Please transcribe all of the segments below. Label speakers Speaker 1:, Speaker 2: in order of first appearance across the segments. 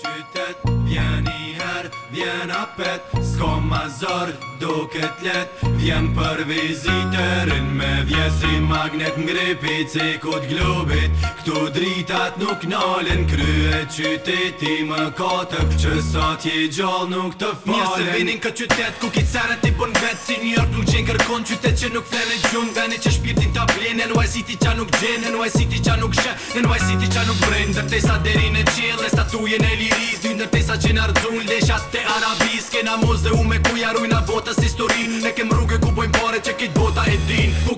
Speaker 1: qytet Vjen i her, vjen a pet Sko ma zor duke t'let Vjen për vizitërin me vje magnet Ngripi cikut
Speaker 2: globit Këtu dritat nuk nolin Krye qyteti më kotëp Që je gjoll nuk të falin Njëse se vinin këtë qytet ku kicare ti bon vetë Si një ork nuk gjenë kërkon qytet që nuk flene gjung Veni që shpirtin ta blin Në City si qa nuk gjenë Në City si qa nuk shë Në nëjë qa nuk brin Në nëjë si ti qa nuk brin Në nëjë si ti qa Në nëjë si qa nuk Kis kena mos dhe u me ku ja rujna botës Ne kem rrugë e ku bojmë pare që kit bota e din Ku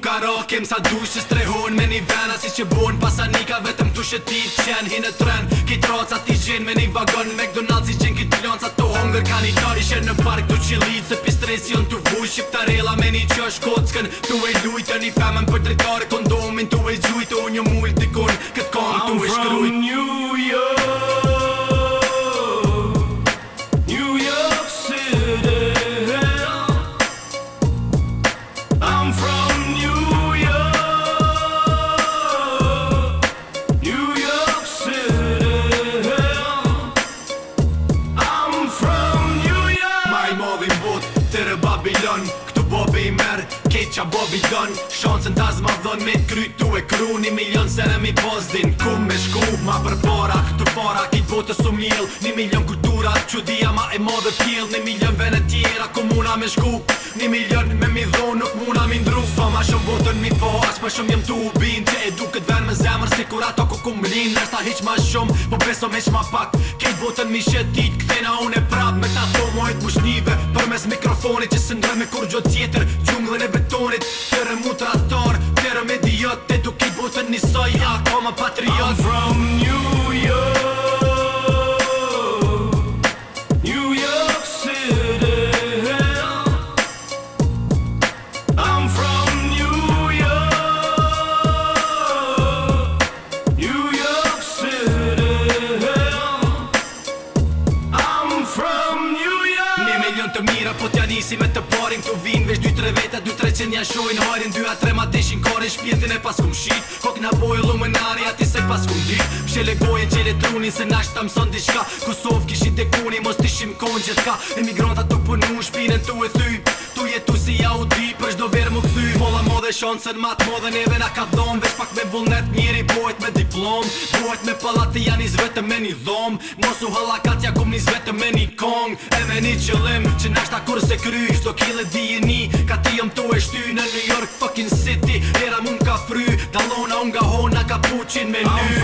Speaker 2: kem sa dujsh që strehon me një vena si që bon Pasa vetëm tu shë ti qen hi në tren Kit raca ti gjen me një vagon McDonald's i qen kit lanë to hongër ka një tari Shën në park tu qilit se pistresi jën tu vuj Shqiptarela me një që është kockën Tu e lujtë një femën për tretare kondomin Tu e gjujtë o një multikon
Speaker 1: këtë kam tu e I'm from qa bobi
Speaker 2: don Shonsën taz ma dhon me t'krytu e kru Një milion se në mi pozdin Ku me shku ma për para Këtu fara ki botë su mjell Një milion kulturat që ma e modhe pjell Një milion vene tjera ku muna me shku Një milion me mi dhu nuk muna mi ndru Sa ma shumë botën mi po as ma shumë jem të ubin Që e du këtë ver me zemër si kur ato ku kum lin Në hiq ma shumë po beso me shma pak Kejt botën mi shetit këtena une prap Me ta thomo mojt mushnive për mes mikrofonit Që sëndre me kur gjo tjetër gjunglën e betonit Tërë mutrator, tërë mediot E edu kejt botën një soja, ako ma
Speaker 1: patriot
Speaker 2: nisi me të parim, të vin Vesh 2-3 veta, 2-3 qenja shojnë Hajrin 2-3 ma deshin kore, shpjetin e pas kum shit Kok na boj lumë ari, ati se pas kum dit Pshele goje gjele trunin, se nash ta mëson shka Kosov kishin të kuni, mos të shim kon gjithka Emigranta të punu, shpinën të e thyp Tu jetu si ja u dip, është do më këthy dhe shonë se në matë më dhe ka dhomë Vesh pak me vullnet njëri bojt me diplom Bojt me palati janë i zvetë me një dhomë Mosu halakat ja kum një zvetë me një kong E me një qëllim që nash ta kur se kry Shto kile di e një ka ti jëm to e shty Në New York fucking city Njera mund ka fry Dalona unga hona ka
Speaker 1: puqin me ny